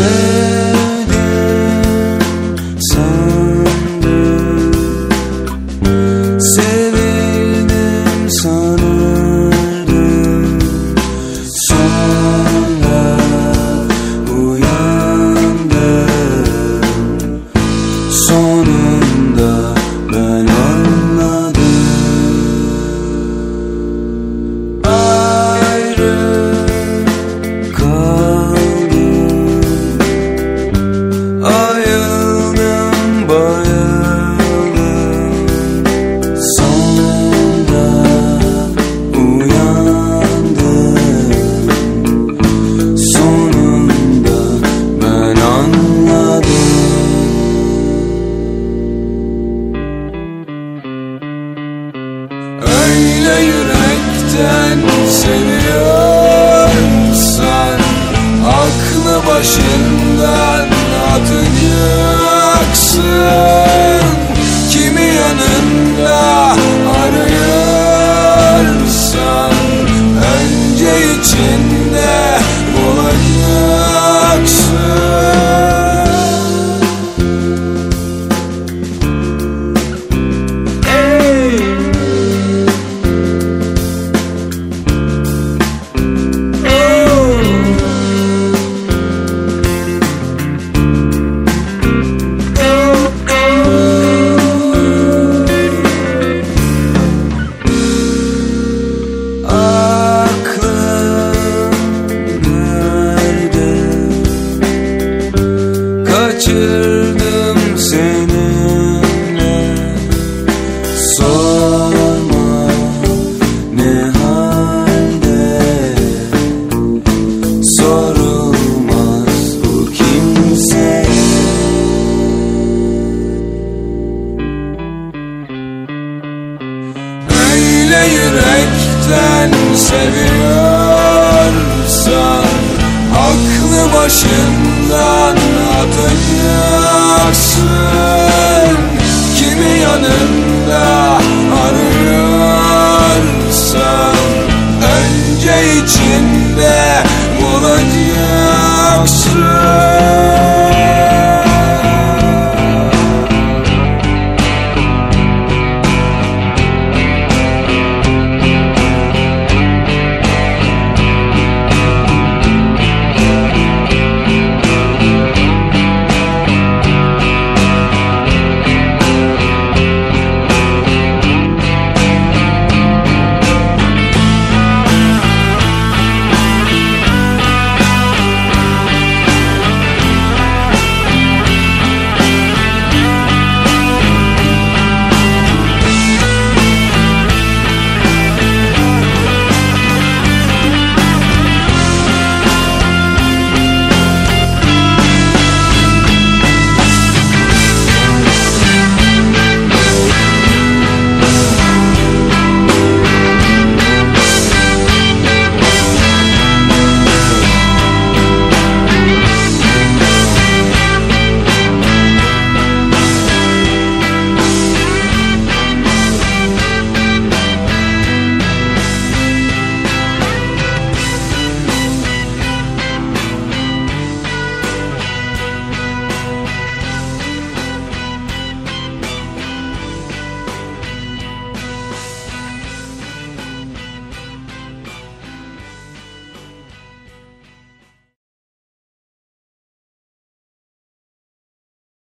say on seviyorsan Aklı başından atacaksın yürekten seviyorsan Aklı başından atacaksın Kimi yanında